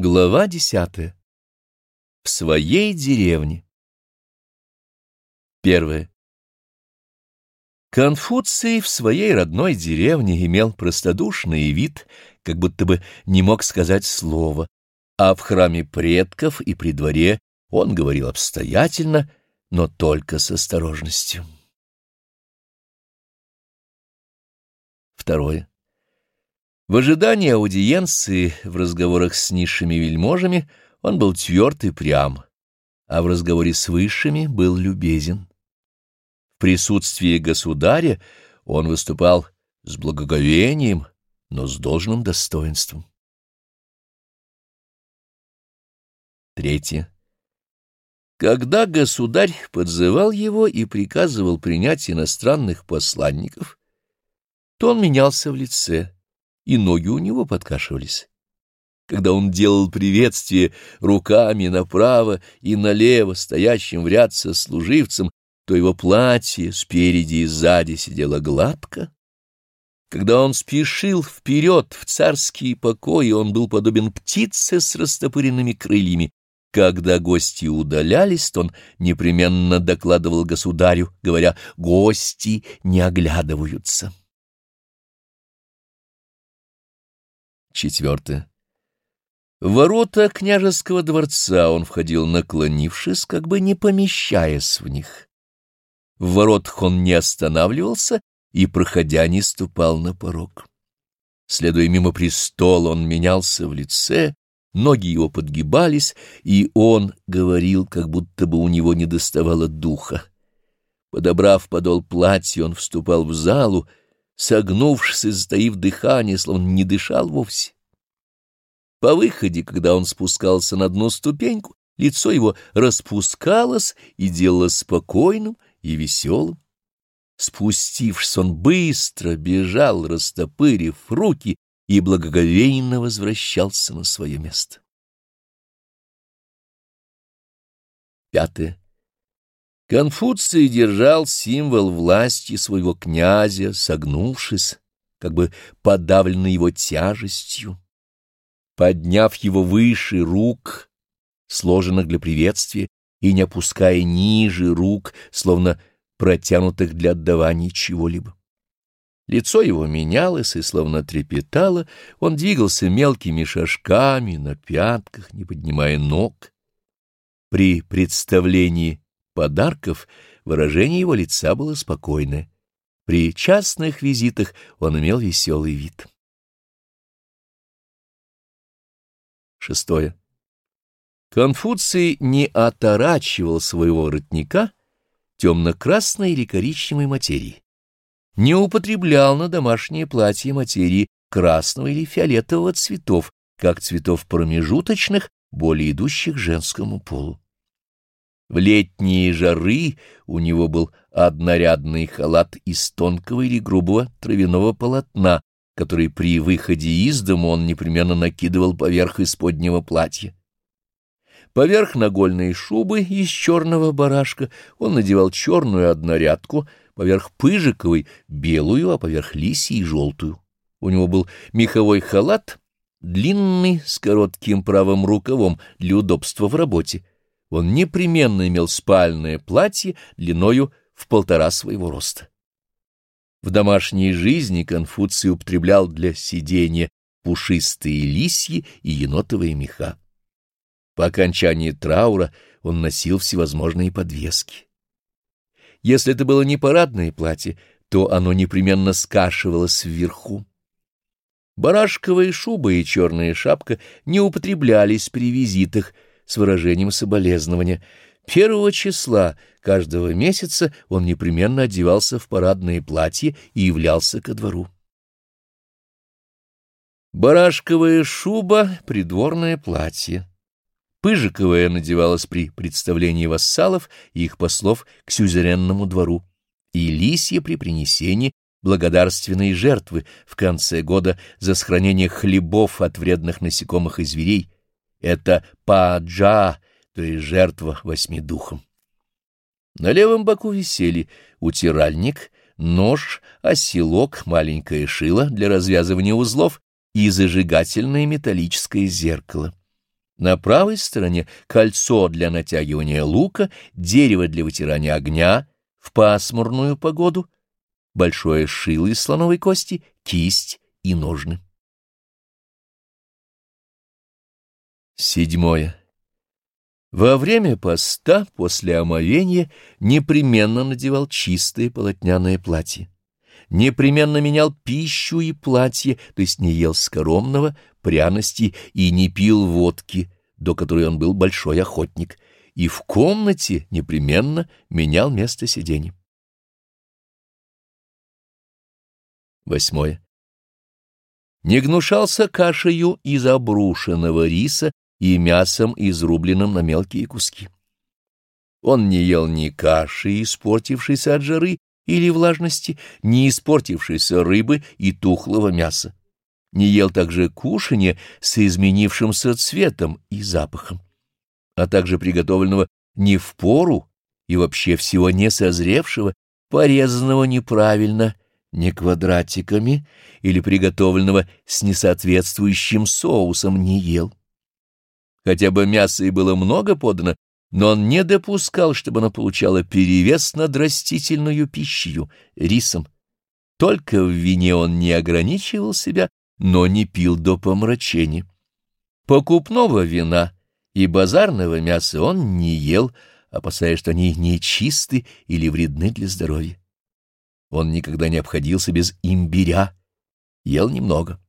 Глава десятая. В своей деревне. Первое. Конфуций в своей родной деревне имел простодушный вид, как будто бы не мог сказать слова, а в храме предков и при дворе он говорил обстоятельно, но только с осторожностью. Второе. В ожидании аудиенции в разговорах с низшими вельможами он был тверд и прям, а в разговоре с высшими был любезен. В присутствии государя он выступал с благоговением, но с должным достоинством. Третье. Когда государь подзывал его и приказывал принять иностранных посланников, то он менялся в лице и ноги у него подкашивались. Когда он делал приветствие руками направо и налево стоящим в ряд со служивцем, то его платье спереди и сзади сидело гладко. Когда он спешил вперед в царские покои, он был подобен птице с растопыренными крыльями. Когда гости удалялись, то он непременно докладывал государю, говоря «гости не оглядываются». Четвертое. В ворота княжеского дворца он входил, наклонившись, как бы не помещаясь в них. В воротах он не останавливался и, проходя, не ступал на порог. Следуя мимо престола, он менялся в лице, ноги его подгибались, и он говорил, как будто бы у него не доставало духа. Подобрав подол платья, он вступал в залу, согнувшись и затаив дыхание, словно не дышал вовсе. По выходе, когда он спускался на дно ступеньку, лицо его распускалось и делалось спокойным и веселым. Спустившись, он быстро бежал, растопырив руки, и благоговейно возвращался на свое место. Пятое. Конфуций держал символ власти своего князя, согнувшись, как бы подавленный его тяжестью. Подняв его выше рук, сложенных для приветствия, и не опуская ниже рук, словно протянутых для отдавания чего-либо. Лицо его менялось и словно трепетало, он двигался мелкими шажками на пятках, не поднимая ног. При представлении подарков выражение его лица было спокойное. При частных визитах он имел веселый вид. Шестое. Конфуций не оторачивал своего воротника темно-красной или коричневой материи, не употреблял на домашнее платье материи красного или фиолетового цветов, как цветов промежуточных, более идущих женскому полу. В летние жары у него был однорядный халат из тонкого или грубого травяного полотна, который при выходе из дома он непременно накидывал поверх исподнего платья. Поверх нагольной шубы из черного барашка он надевал черную однорядку, поверх пыжиковой — белую, а поверх лисьей — желтую. У него был меховой халат, длинный, с коротким правым рукавом для удобства в работе он непременно имел спальное платье длиною в полтора своего роста. В домашней жизни Конфуций употреблял для сидения пушистые лисьи и енотовые меха. По окончании траура он носил всевозможные подвески. Если это было не парадное платье, то оно непременно скашивалось вверху. Барашковая шуба и черная шапка не употреблялись при визитах, с выражением соболезнования. Первого числа каждого месяца он непременно одевался в парадное платье и являлся ко двору. Барашковая шуба — придворное платье. Пыжиковая надевалась при представлении вассалов и их послов к сюзеренному двору, и лисья при принесении благодарственной жертвы в конце года за сохранение хлебов от вредных насекомых и зверей, это паджа, то есть жертва восьми духом. На левом боку висели утиральник, нож, оселок, маленькое шило для развязывания узлов и зажигательное металлическое зеркало. На правой стороне кольцо для натягивания лука, дерево для вытирания огня в пасмурную погоду, большое шило из слоновой кости, кисть и ножны. Седьмое. Во время поста после омовения непременно надевал чистое полотняное платье. Непременно менял пищу и платье, то есть не ел скоромного, пряности и не пил водки, до которой он был большой охотник, и в комнате непременно менял место сидения. Восьмое. Не гнушался кашею из обрушенного риса и мясом, изрубленным на мелкие куски. Он не ел ни каши, испортившейся от жары или влажности, ни испортившейся рыбы и тухлого мяса. Не ел также кушанье с изменившимся цветом и запахом, а также приготовленного не в пору и вообще всего не созревшего, порезанного неправильно, не квадратиками или приготовленного с несоответствующим соусом не ел. Хотя бы мяса и было много подано, но он не допускал, чтобы оно получало перевес над растительную пищей, рисом. Только в вине он не ограничивал себя, но не пил до помрачения. Покупного вина и базарного мяса он не ел, опасаясь, что они нечисты или вредны для здоровья. Он никогда не обходился без имбиря, ел немного.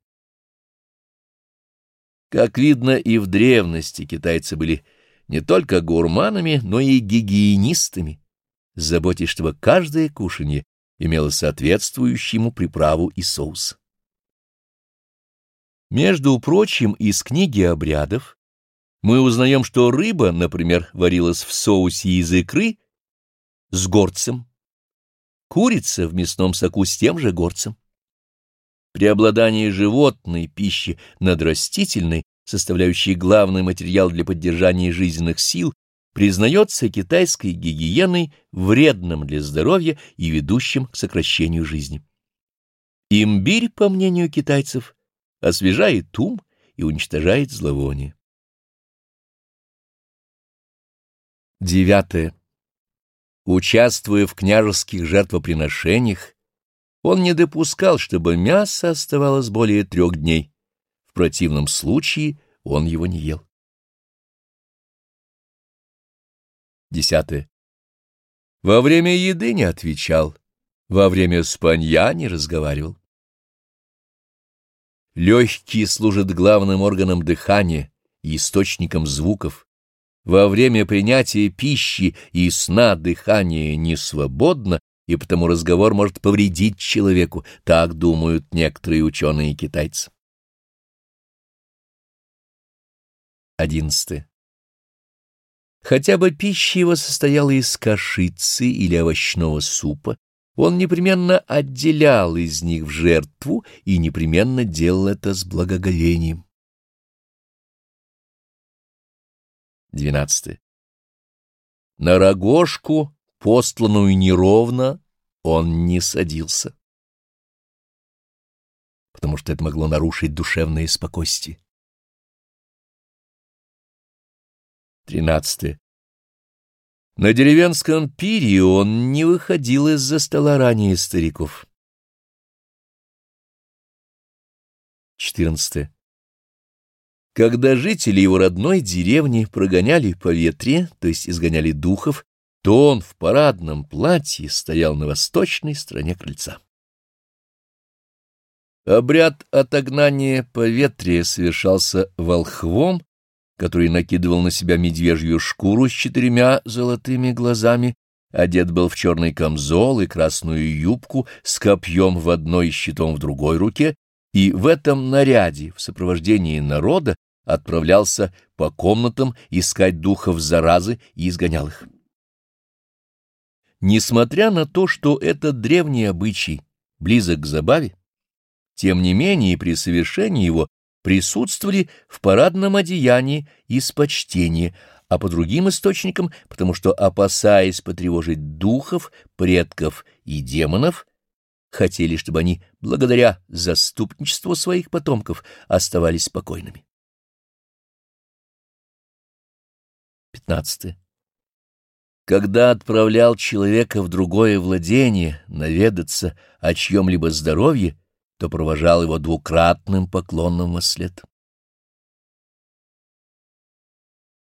Как видно, и в древности китайцы были не только гурманами, но и гигиенистами, заботясь, чтобы каждое кушанье имело соответствующую ему приправу и соус. Между прочим, из книги обрядов мы узнаем, что рыба, например, варилась в соусе из икры с горцем, курица в мясном соку с тем же горцем. Преобладание животной пищи над растительной, составляющей главный материал для поддержания жизненных сил, признается китайской гигиеной вредным для здоровья и ведущим к сокращению жизни. Имбирь, по мнению китайцев, освежает ум и уничтожает зловоние. Девятое. Участвуя в княжеских жертвоприношениях, он не допускал, чтобы мясо оставалось более трех дней. В противном случае он его не ел. Десятое. Во время еды не отвечал, во время спанья не разговаривал. Легкие служат главным органом дыхания и источником звуков. Во время принятия пищи и сна дыхание не свободно, и потому разговор может повредить человеку, так думают некоторые ученые-китайцы. Одиннадцатое. Хотя бы пища его состояла из кашицы или овощного супа, он непременно отделял из них в жертву и непременно делал это с благоговением. Двенадцатое. На рогожку постланную неровно, он не садился, потому что это могло нарушить душевное спокойствие. Тринадцатое. На деревенском пире он не выходил из-за стола ранее стариков. Четырнадцатое. Когда жители его родной деревни прогоняли по ветре, то есть изгоняли духов, то он в парадном платье стоял на восточной стороне крыльца. Обряд отогнания поветрия совершался волхвом, который накидывал на себя медвежью шкуру с четырьмя золотыми глазами, одет был в черный камзол и красную юбку с копьем в одной и щитом в другой руке, и в этом наряде, в сопровождении народа, отправлялся по комнатам искать духов заразы и изгонял их. Несмотря на то, что этот древний обычай близок к забаве, тем не менее при совершении его присутствовали в парадном одеянии из почтения, а по другим источникам, потому что, опасаясь потревожить духов, предков и демонов, хотели, чтобы они, благодаря заступничеству своих потомков, оставались спокойными. 15. Когда отправлял человека в другое владение наведаться о чьем-либо здоровье, то провожал его двукратным поклонным во след.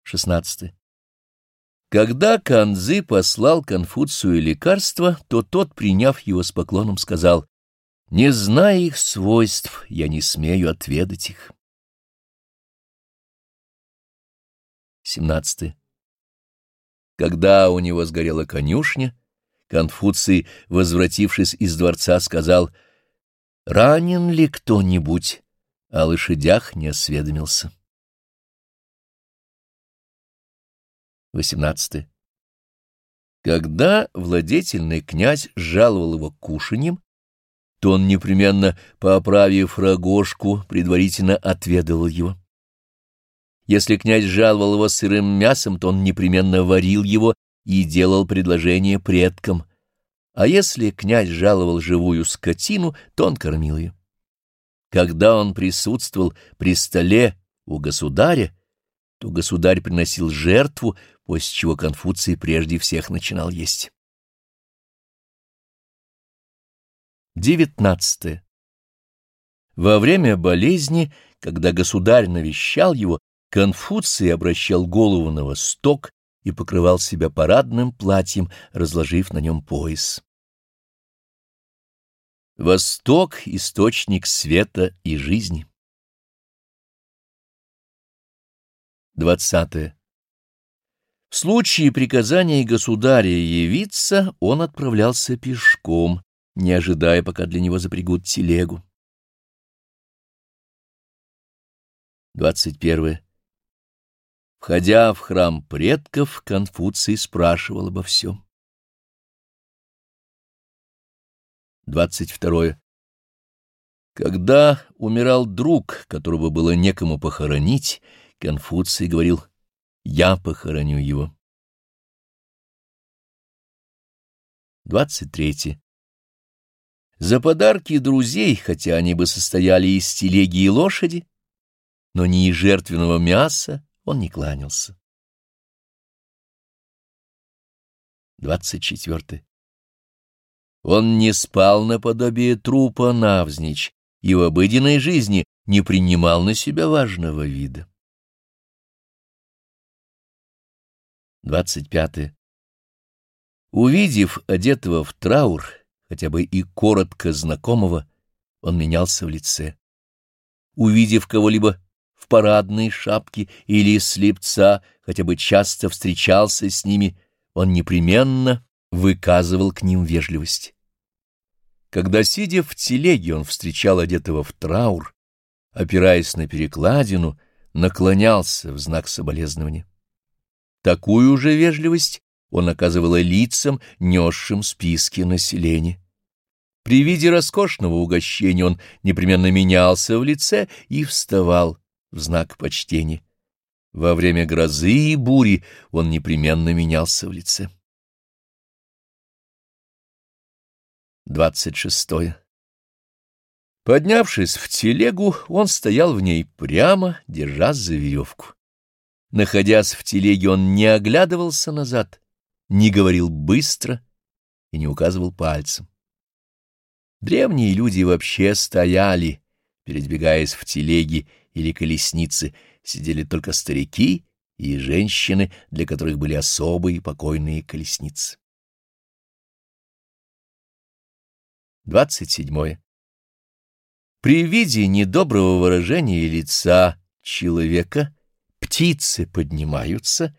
16. Когда Канзы послал Конфуцию лекарство, то тот, приняв его с поклоном, сказал, «Не зная их свойств, я не смею отведать их». 17. Когда у него сгорела конюшня, Конфуций, возвратившись из дворца, сказал, «Ранен ли кто-нибудь?» О лошадях не осведомился. 18. Когда владетельный князь жаловал его кушаньем, то он непременно, поправив рогожку, предварительно отведывал его. Если князь жаловал его сырым мясом, то он непременно варил его и делал предложение предкам, а если князь жаловал живую скотину, то он кормил ее. Когда он присутствовал при столе у государя, то государь приносил жертву, после чего Конфуций прежде всех начинал есть. 19. Во время болезни, когда государь навещал его, Конфуций обращал голову на восток и покрывал себя парадным платьем, разложив на нем пояс. Восток — источник света и жизни. 20. В случае приказания государя явиться, он отправлялся пешком, не ожидая, пока для него запрягут телегу. 21. Входя в храм предков, Конфуций спрашивал обо всем. 22. Когда умирал друг, которого было некому похоронить, Конфуций говорил я похороню его. 23. За подарки друзей, хотя они бы состояли из телеги и лошади, но не из жертвенного мяса, он не кланялся. 24. Он не спал наподобие трупа навзничь и в обыденной жизни не принимал на себя важного вида. 25. Увидев одетого в траур, хотя бы и коротко знакомого, он менялся в лице. Увидев кого-либо в парадной шапке или слепца, хотя бы часто встречался с ними, он непременно выказывал к ним вежливость. Когда, сидя в телеге, он встречал одетого в траур, опираясь на перекладину, наклонялся в знак соболезнования. Такую же вежливость он оказывал лицам, несшим списки населения. При виде роскошного угощения он непременно менялся в лице и вставал в знак почтения. Во время грозы и бури он непременно менялся в лице. 26. Поднявшись в телегу, он стоял в ней прямо, держась за веревку. Находясь в телеге, он не оглядывался назад, не говорил быстро и не указывал пальцем. Древние люди вообще стояли, передвигаясь в телеге или колеснице, сидели только старики и женщины, для которых были особые покойные колесницы. 27. При виде недоброго выражения лица человека птицы поднимаются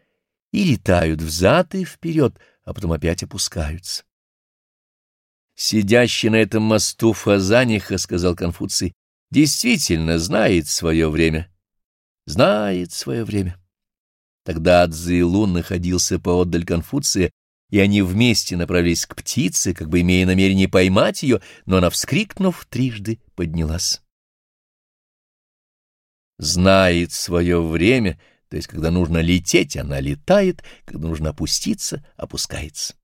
и летают взад и вперед, а потом опять опускаются. Сидящий на этом мосту Фазаниха, — сказал Конфуций, — действительно знает свое время. Знает свое время. Тогда Цзэйлун находился поотдаль Конфуция, и они вместе направились к птице, как бы имея намерение поймать ее, но она, вскрикнув, трижды поднялась знает свое время, то есть когда нужно лететь, она летает, когда нужно опуститься, опускается.